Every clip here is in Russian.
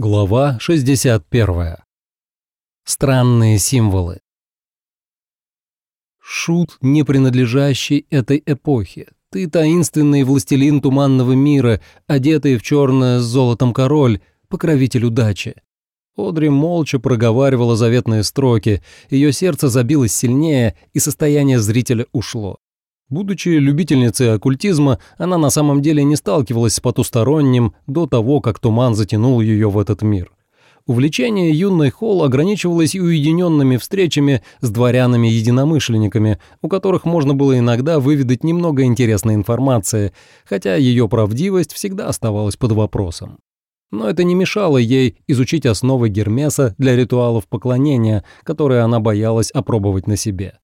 Глава 61. Странные символы. Шут, не принадлежащий этой эпохе. Ты таинственный властелин туманного мира, одетый в черное с золотом король, покровитель удачи. Одри молча проговаривала заветные строки, ее сердце забилось сильнее, и состояние зрителя ушло. Будучи любительницей оккультизма, она на самом деле не сталкивалась с потусторонним до того, как туман затянул ее в этот мир. Увлечение юной Холл ограничивалось уединенными встречами с дворянами-единомышленниками, у которых можно было иногда выведать немного интересной информации, хотя ее правдивость всегда оставалась под вопросом. Но это не мешало ей изучить основы Гермеса для ритуалов поклонения, которые она боялась опробовать на себе.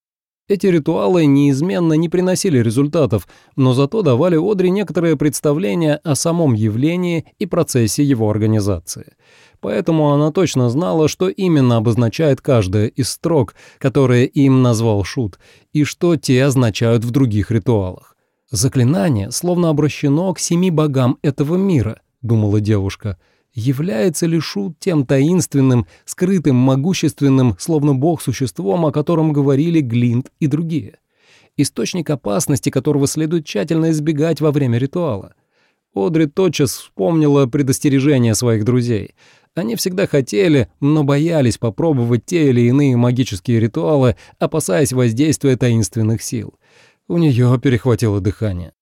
Эти ритуалы неизменно не приносили результатов, но зато давали Одри некоторое представление о самом явлении и процессе его организации. Поэтому она точно знала, что именно обозначает каждая из строк, которые им назвал Шут, и что те означают в других ритуалах. «Заклинание словно обращено к семи богам этого мира», — думала девушка, — Является ли Шут тем таинственным, скрытым, могущественным, словно бог-существом, о котором говорили Глинт и другие? Источник опасности, которого следует тщательно избегать во время ритуала. Одри тотчас вспомнила предостережения своих друзей. Они всегда хотели, но боялись попробовать те или иные магические ритуалы, опасаясь воздействия таинственных сил. У нее перехватило дыхание.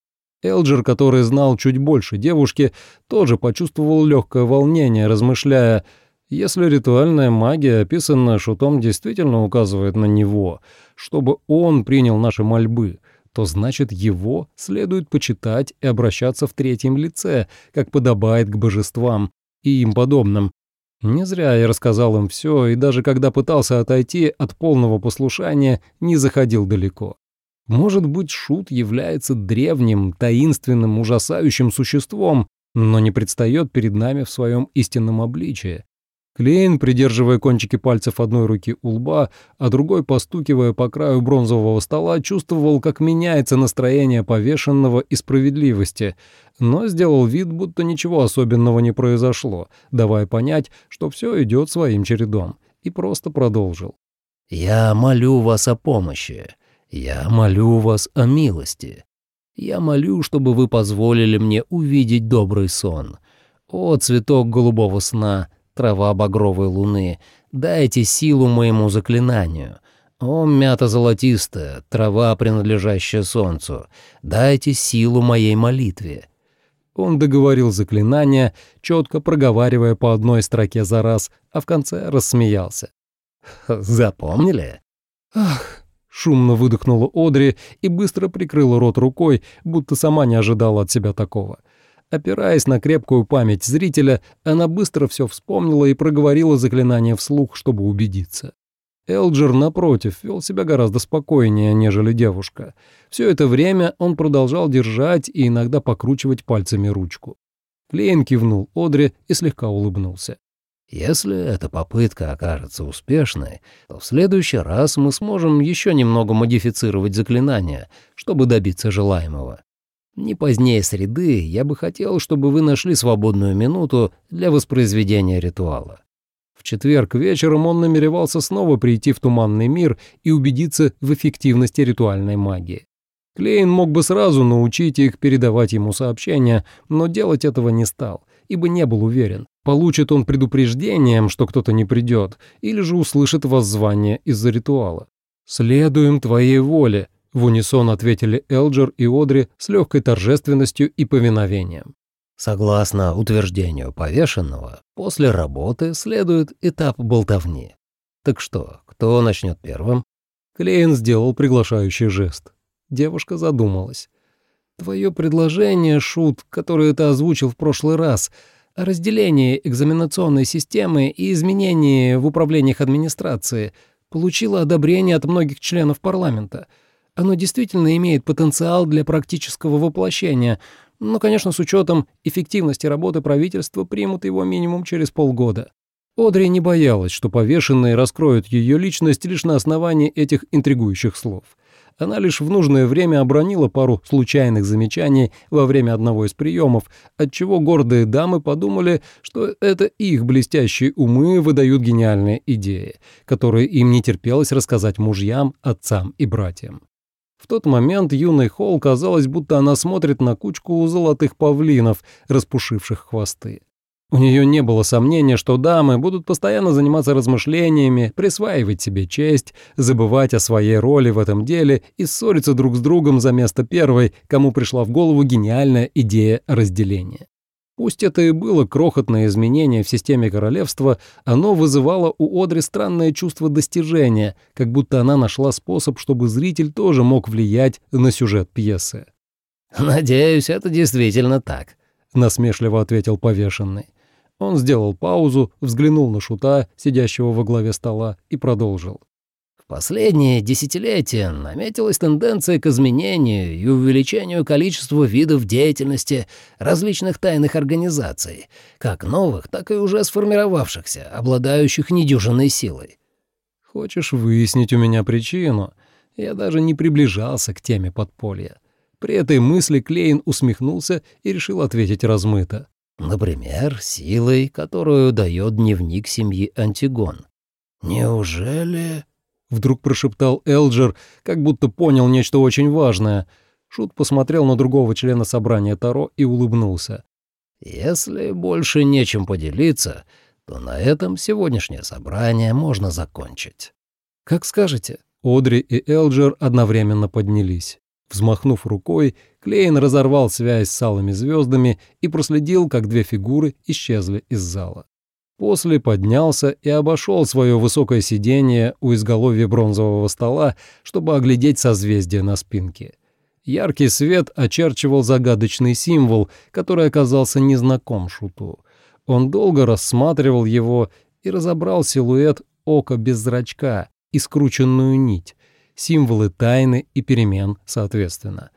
Элджер, который знал чуть больше девушки, тоже почувствовал легкое волнение, размышляя, если ритуальная магия, описанная Шутом, действительно указывает на него, чтобы он принял наши мольбы, то значит его следует почитать и обращаться в третьем лице, как подобает к божествам и им подобным. Не зря я рассказал им все, и даже когда пытался отойти от полного послушания, не заходил далеко. Может быть, Шут является древним, таинственным, ужасающим существом, но не предстает перед нами в своем истинном обличии. Клейн, придерживая кончики пальцев одной руки у лба, а другой постукивая по краю бронзового стола, чувствовал, как меняется настроение повешенного и справедливости, но сделал вид, будто ничего особенного не произошло, давая понять, что все идет своим чередом, и просто продолжил. «Я молю вас о помощи. Я молю вас о милости. Я молю, чтобы вы позволили мне увидеть добрый сон. О, цветок голубого сна, трава багровой луны, дайте силу моему заклинанию. О, мята золотистая, трава, принадлежащая солнцу, дайте силу моей молитве». Он договорил заклинание, четко проговаривая по одной строке за раз, а в конце рассмеялся. «Запомнили?» «Ах!» Шумно выдохнула Одри и быстро прикрыла рот рукой, будто сама не ожидала от себя такого. Опираясь на крепкую память зрителя, она быстро все вспомнила и проговорила заклинание вслух, чтобы убедиться. Элджер, напротив, вел себя гораздо спокойнее, нежели девушка. Все это время он продолжал держать и иногда покручивать пальцами ручку. Клейн кивнул Одри и слегка улыбнулся. Если эта попытка окажется успешной, то в следующий раз мы сможем еще немного модифицировать заклинание, чтобы добиться желаемого. Не позднее среды я бы хотел, чтобы вы нашли свободную минуту для воспроизведения ритуала. В четверг вечером он намеревался снова прийти в туманный мир и убедиться в эффективности ритуальной магии. Клейн мог бы сразу научить их передавать ему сообщения, но делать этого не стал, ибо не был уверен, Получит он предупреждением, что кто-то не придет, или же услышит воззвание из-за ритуала. «Следуем твоей воле», — в унисон ответили Элджер и Одри с легкой торжественностью и повиновением. Согласно утверждению повешенного, после работы следует этап болтовни. Так что, кто начнет первым? Клейн сделал приглашающий жест. Девушка задумалась. «Твое предложение, Шут, которое ты озвучил в прошлый раз, — разделении экзаменационной системы и изменении в управлениях администрации получило одобрение от многих членов парламента. Оно действительно имеет потенциал для практического воплощения, но, конечно, с учетом эффективности работы правительства примут его минимум через полгода. Одри не боялась, что повешенные раскроют ее личность лишь на основании этих интригующих слов. Она лишь в нужное время обронила пару случайных замечаний во время одного из приемов, отчего гордые дамы подумали, что это их блестящие умы выдают гениальные идеи, которые им не терпелось рассказать мужьям, отцам и братьям. В тот момент юной Холл казалось, будто она смотрит на кучку золотых павлинов, распушивших хвосты. У нее не было сомнения, что дамы будут постоянно заниматься размышлениями, присваивать себе честь, забывать о своей роли в этом деле и ссориться друг с другом за место первой, кому пришла в голову гениальная идея разделения. Пусть это и было крохотное изменение в системе королевства, оно вызывало у Одри странное чувство достижения, как будто она нашла способ, чтобы зритель тоже мог влиять на сюжет пьесы. «Надеюсь, это действительно так», — насмешливо ответил повешенный. Он сделал паузу, взглянул на Шута, сидящего во главе стола, и продолжил. В последние десятилетия наметилась тенденция к изменению и увеличению количества видов деятельности различных тайных организаций, как новых, так и уже сформировавшихся, обладающих недюжинной силой. «Хочешь выяснить у меня причину?» Я даже не приближался к теме подполья. При этой мысли Клейн усмехнулся и решил ответить размыто. Например, силой, которую дает дневник семьи Антигон. «Неужели...» — вдруг прошептал Элджер, как будто понял нечто очень важное. Шут посмотрел на другого члена собрания Таро и улыбнулся. «Если больше нечем поделиться, то на этом сегодняшнее собрание можно закончить». «Как скажете». Одри и Элджер одновременно поднялись. Взмахнув рукой, Клейн разорвал связь с алыми звездами и проследил, как две фигуры исчезли из зала. После поднялся и обошел свое высокое сиденье у изголовья бронзового стола, чтобы оглядеть созвездие на спинке. Яркий свет очерчивал загадочный символ, который оказался незнаком Шуту. Он долго рассматривал его и разобрал силуэт ока без зрачка и скрученную нить, символы тайны и перемен соответственно.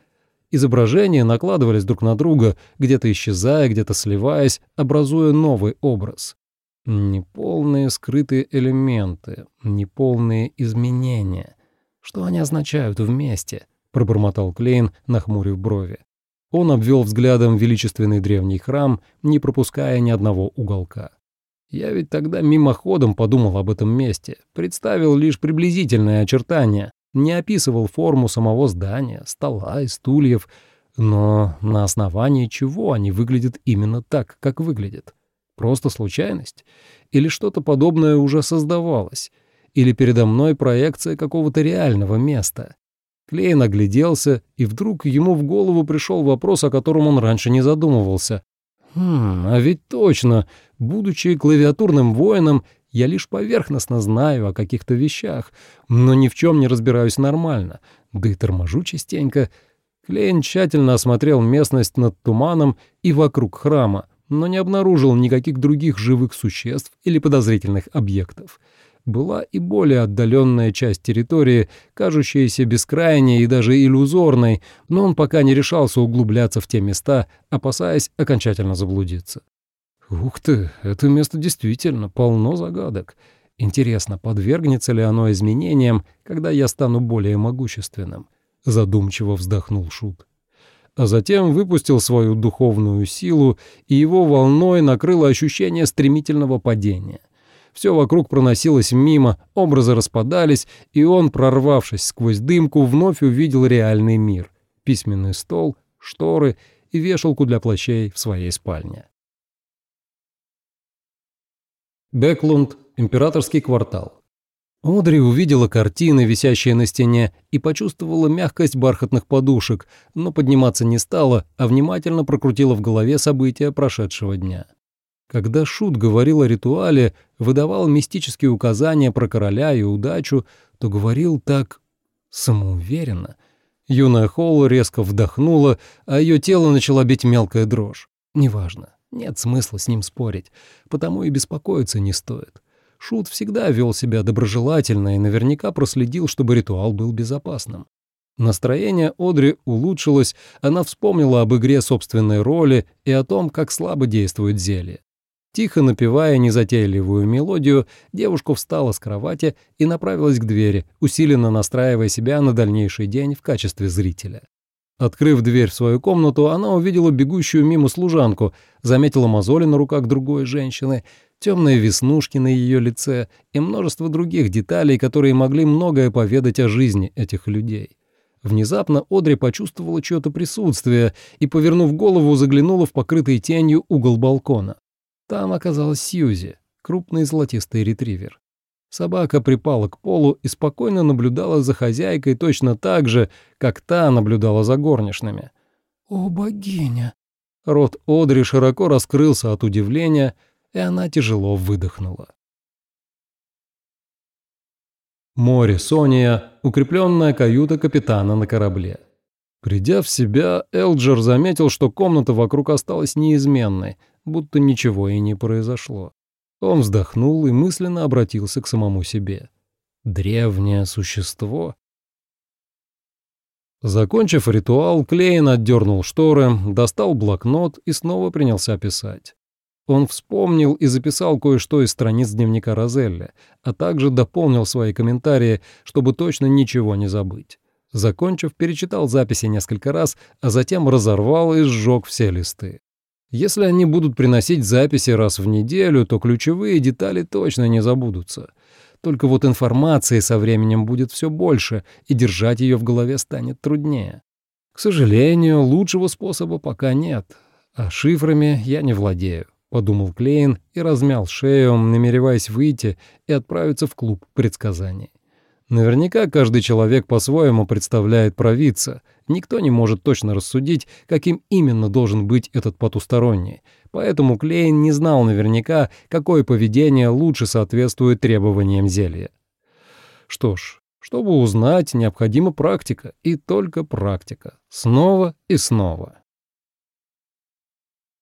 Изображения накладывались друг на друга, где-то исчезая, где-то сливаясь, образуя новый образ. Неполные скрытые элементы, неполные изменения. Что они означают вместе? пробормотал Клейн, нахмурив брови. Он обвел взглядом величественный древний храм, не пропуская ни одного уголка. Я ведь тогда мимоходом подумал об этом месте, представил лишь приблизительные очертания, не описывал форму самого здания, стола и стульев, но на основании чего они выглядят именно так, как выглядят? Просто случайность? Или что-то подобное уже создавалось? Или передо мной проекция какого-то реального места? Клейн огляделся, и вдруг ему в голову пришел вопрос, о котором он раньше не задумывался. «Хм, а ведь точно, будучи клавиатурным воином, я лишь поверхностно знаю о каких-то вещах, но ни в чем не разбираюсь нормально, да и торможу частенько. Клейн тщательно осмотрел местность над туманом и вокруг храма, но не обнаружил никаких других живых существ или подозрительных объектов. Была и более отдаленная часть территории, кажущаяся бескрайней и даже иллюзорной, но он пока не решался углубляться в те места, опасаясь окончательно заблудиться. Ух ты, это место действительно полно загадок. Интересно, подвергнется ли оно изменениям, когда я стану более могущественным? Задумчиво вздохнул Шут. А затем выпустил свою духовную силу, и его волной накрыло ощущение стремительного падения. Все вокруг проносилось мимо, образы распадались, и он, прорвавшись сквозь дымку, вновь увидел реальный мир. Письменный стол, шторы и вешалку для плащей в своей спальне. Беклунд, императорский квартал. Одри увидела картины, висящие на стене, и почувствовала мягкость бархатных подушек, но подниматься не стала, а внимательно прокрутила в голове события прошедшего дня. Когда Шут говорил о ритуале, выдавал мистические указания про короля и удачу, то говорил так самоуверенно. Юная Холл резко вдохнула, а ее тело начала бить мелкая дрожь. Неважно. Нет смысла с ним спорить, потому и беспокоиться не стоит. Шут всегда вел себя доброжелательно и наверняка проследил, чтобы ритуал был безопасным. Настроение Одри улучшилось, она вспомнила об игре собственной роли и о том, как слабо действует зелье. Тихо напевая незатейливую мелодию, девушка встала с кровати и направилась к двери, усиленно настраивая себя на дальнейший день в качестве зрителя. Открыв дверь в свою комнату, она увидела бегущую мимо служанку, заметила мозоли на руках другой женщины, темные веснушки на ее лице и множество других деталей, которые могли многое поведать о жизни этих людей. Внезапно Одри почувствовала чье-то присутствие и, повернув голову, заглянула в покрытый тенью угол балкона. Там оказалась Сьюзи, крупный золотистый ретривер. Собака припала к полу и спокойно наблюдала за хозяйкой точно так же, как та наблюдала за горничными. «О, богиня!» Рот Одри широко раскрылся от удивления, и она тяжело выдохнула. Море Сония, укрепленная каюта капитана на корабле. Придя в себя, Элджер заметил, что комната вокруг осталась неизменной, будто ничего и не произошло. Он вздохнул и мысленно обратился к самому себе. Древнее существо. Закончив ритуал, Клейн отдернул шторы, достал блокнот и снова принялся писать. Он вспомнил и записал кое-что из страниц дневника Розелли, а также дополнил свои комментарии, чтобы точно ничего не забыть. Закончив, перечитал записи несколько раз, а затем разорвал и сжег все листы. Если они будут приносить записи раз в неделю, то ключевые детали точно не забудутся. Только вот информации со временем будет все больше, и держать ее в голове станет труднее. К сожалению, лучшего способа пока нет, а шифрами я не владею, подумал Клейн и размял шею, намереваясь выйти и отправиться в клуб предсказаний. Наверняка каждый человек по-своему представляет провидца. Никто не может точно рассудить, каким именно должен быть этот потусторонний. Поэтому Клейн не знал наверняка, какое поведение лучше соответствует требованиям зелья. Что ж, чтобы узнать, необходима практика, и только практика. Снова и снова.